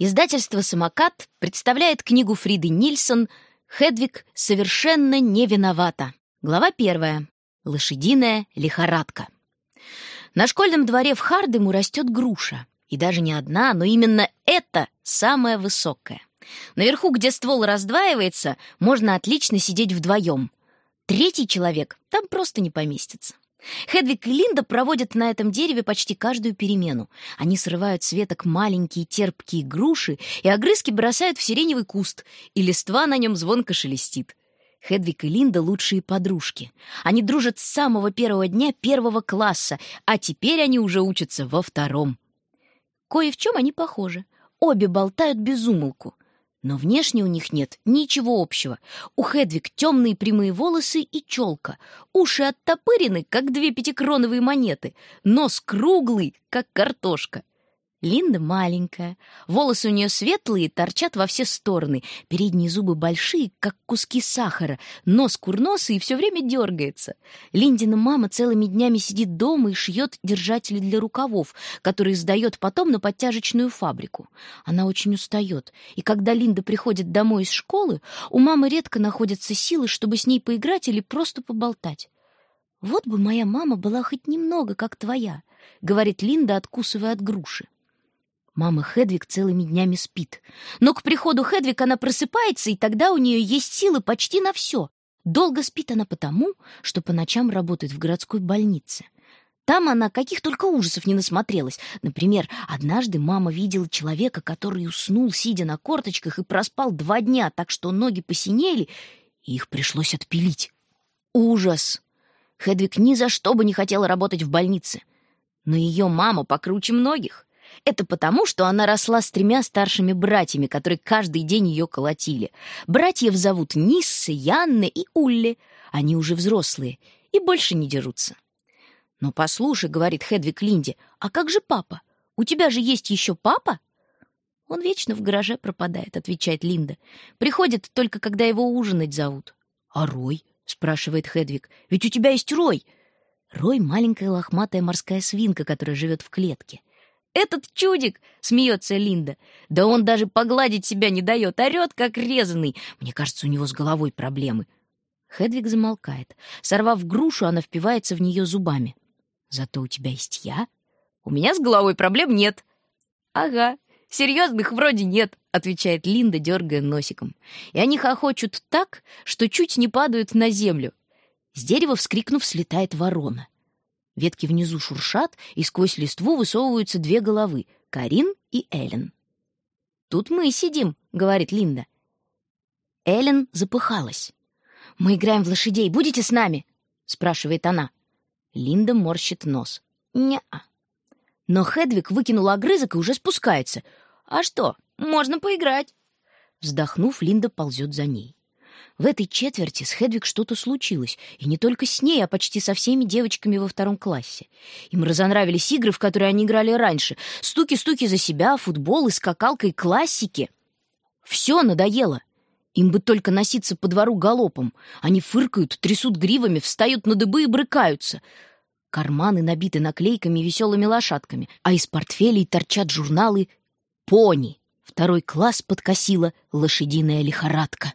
Издательство «Самокат» представляет книгу Фриды Нильсон «Хедвиг совершенно не виновата». Глава первая. Лошадиная лихорадка. На школьном дворе в Хардему растет груша. И даже не одна, но именно эта самая высокая. Наверху, где ствол раздваивается, можно отлично сидеть вдвоем. Третий человек там просто не поместится. Хедвиг и Линда проводят на этом дереве почти каждую перемену. Они срывают с веток маленькие терпкие груши и огрызки бросают в сиреневый куст, и листва на нем звонко шелестит. Хедвиг и Линда — лучшие подружки. Они дружат с самого первого дня первого класса, а теперь они уже учатся во втором. Кое в чем они похожи. Обе болтают без умолку. Но внешне у них нет ничего общего. У Хедвиг темные прямые волосы и челка, уши оттопырены, как две пятикроновые монеты, нос круглый, как картошка. Линда маленькая, волосы у нее светлые, торчат во все стороны, передние зубы большие, как куски сахара, нос курносый и все время дергается. Линдина мама целыми днями сидит дома и шьет держатели для рукавов, которые сдает потом на подтяжечную фабрику. Она очень устает, и когда Линда приходит домой из школы, у мамы редко находятся силы, чтобы с ней поиграть или просто поболтать. «Вот бы моя мама была хоть немного, как твоя», — говорит Линда, откусывая от груши. Мама Хедвиг целыми днями спит. Но к приходу Хедвиг она просыпается, и тогда у нее есть силы почти на все. Долго спит она потому, что по ночам работает в городской больнице. Там она каких только ужасов не насмотрелась. Например, однажды мама видела человека, который уснул, сидя на корточках, и проспал два дня, так что ноги посинели, и их пришлось отпилить. Ужас! Хедвиг ни за что бы не хотела работать в больнице. Но ее мама покруче многих. Это потому, что она росла с тремя старшими братьями, которые каждый день ее колотили. Братьев зовут Ниссе, Янне и Улли. Они уже взрослые и больше не дерутся. «Но послушай», — говорит Хедвиг Линде, — «а как же папа? У тебя же есть еще папа?» «Он вечно в гараже пропадает», — отвечает Линда. «Приходит только, когда его ужинать зовут». «А Рой?» — спрашивает Хедвиг. «Ведь у тебя есть Рой!» Рой — маленькая лохматая морская свинка, которая живет в клетке. «Этот чудик!» — смеется Линда. «Да он даже погладить себя не дает, орет, как резанный. Мне кажется, у него с головой проблемы». Хедвиг замолкает. Сорвав грушу, она впивается в нее зубами. «Зато у тебя есть я?» «У меня с головой проблем нет». «Ага, серьезных вроде нет», — отвечает Линда, дергая носиком. И они хохочут так, что чуть не падают на землю. С дерева, вскрикнув, слетает ворона. Ветки внизу шуршат, и сквозь листву высовываются две головы — Карин и Эллен. «Тут мы сидим», — говорит Линда. Эллен запыхалась. «Мы играем в лошадей. Будете с нами?» — спрашивает она. Линда морщит нос. «Не-а». Но Хедвиг выкинула огрызок и уже спускается. «А что, можно поиграть?» Вздохнув, Линда ползет за ней. В этой четверти с Хедвиг что-то случилось, и не только с ней, а почти со всеми девочками во втором классе. Им разонравились игры, в которые они играли раньше. Стуки-стуки за себя, футбол и скакалка и классики. Все надоело. Им бы только носиться по двору галопом. Они фыркают, трясут гривами, встают на дыбы и брыкаются. Карманы набиты наклейками и веселыми лошадками, а из портфелей торчат журналы «Пони». Второй класс подкосила лошадиная лихорадка.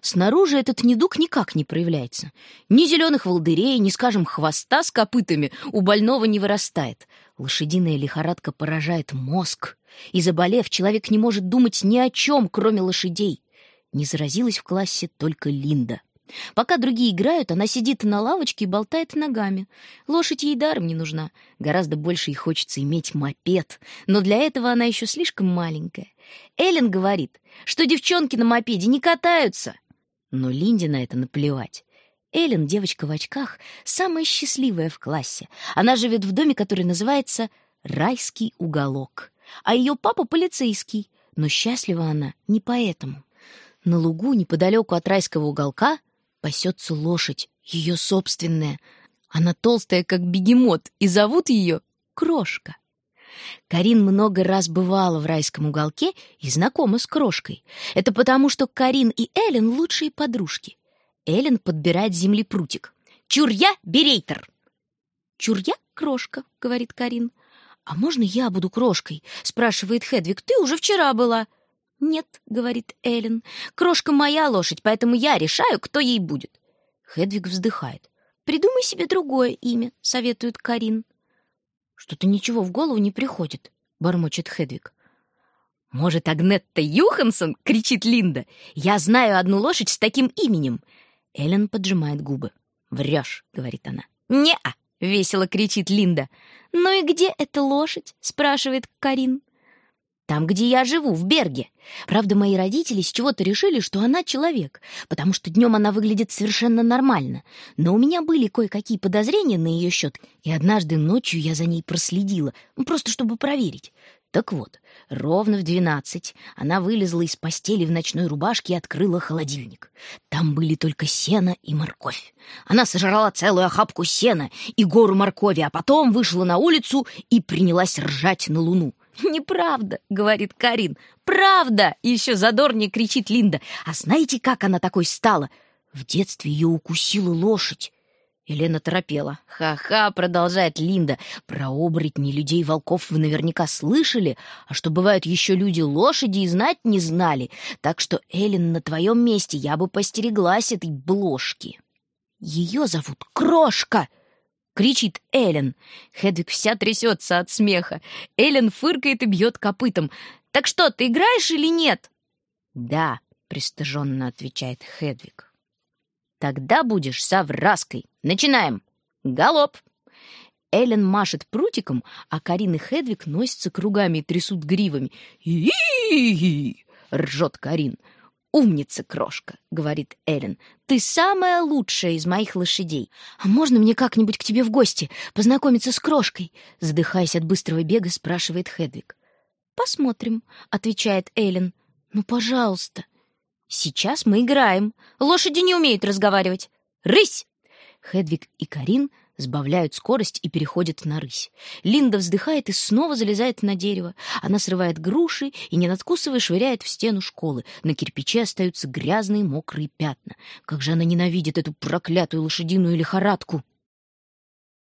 Снаружи этот недуг никак не проявляется. Ни зеленых волдырей, ни, скажем, хвоста с копытами у больного не вырастает. Лошадиная лихорадка поражает мозг. И, заболев, человек не может думать ни о чем, кроме лошадей. Не заразилась в классе только Линда. Пока другие играют, она сидит на лавочке и болтает ногами. Лошадь ей даром не нужна. Гораздо больше ей хочется иметь мопед. Но для этого она еще слишком маленькая. Эллен говорит, что девчонки на мопеде не катаются. Но Линде на это наплевать. Эллен, девочка в очках, самая счастливая в классе. Она живет в доме, который называется «Райский уголок». А ее папа полицейский. Но счастлива она не поэтому. На лугу, неподалеку от райского уголка, пасется лошадь, ее собственная. Она толстая, как бегемот, и зовут ее Крошка. Карин много раз бывала в райском уголке и знакома с крошкой. Это потому, что Карин и Эллен лучшие подружки. Эллен подбирает земли прутик. «Чур я, берейтер!» «Чур я, крошка», — говорит Карин. «А можно я буду крошкой?» — спрашивает Хедвиг. «Ты уже вчера была». «Нет», — говорит Эллен, — «крошка моя лошадь, поэтому я решаю, кто ей будет». Хедвиг вздыхает. «Придумай себе другое имя», — советует Карин. «Что-то ничего в голову не приходит», — бормочет Хедвиг. «Может, Агнетта Юхансон?» — кричит Линда. «Я знаю одну лошадь с таким именем». Эллен поджимает губы. «Врешь», — говорит она. «Не-а», — весело кричит Линда. «Ну и где эта лошадь?» — спрашивает Карин. Там, где я живу, в Берге. Правда, мои родители с чего-то решили, что она человек, потому что днем она выглядит совершенно нормально. Но у меня были кое-какие подозрения на ее счет, и однажды ночью я за ней проследила, ну, просто чтобы проверить. Так вот, ровно в двенадцать она вылезла из постели в ночной рубашке и открыла холодильник. Там были только сено и морковь. Она сожрала целую охапку сена и гору моркови, а потом вышла на улицу и принялась ржать на луну. «Неправда», — говорит Карин. «Правда!» — еще задорнее кричит Линда. «А знаете, как она такой стала? В детстве ее укусила лошадь». Елена торопела. «Ха-ха», — продолжает Линда. «Про оборотни людей-волков вы наверняка слышали, а что бывают еще люди-лошади и знать не знали. Так что, Эллен, на твоем месте я бы постереглась этой бложки». «Ее зовут Крошка!» Кричит Эллен. Хедвиг вся трясется от смеха. Эллен фыркает и бьет копытом. «Так что, ты играешь или нет?» «Да», — пристыженно отвечает Хедвиг. «Тогда будешь совраской. Начинаем. Галоп!» Эллен машет прутиком, а Карин и Хедвиг носятся кругами и трясут гривами. «И-и-и!» — ржет Карин. «Умница, крошка», — говорит Эллен. «Ты самая лучшая из моих лошадей. А можно мне как-нибудь к тебе в гости познакомиться с крошкой?» Задыхаясь от быстрого бега, спрашивает Хедвиг. «Посмотрим», — отвечает Эллен. «Ну, пожалуйста». «Сейчас мы играем. Лошади не умеют разговаривать. Рысь!» Хедвиг и Карин сбавляют скорость и переходят на рысь. Линда вздыхает и снова залезает на дерево. Она срывает груши и, не надкусывая, швыряет в стену школы. На кирпиче остаются грязные мокрые пятна. Как же она ненавидит эту проклятую лошадиную лихорадку!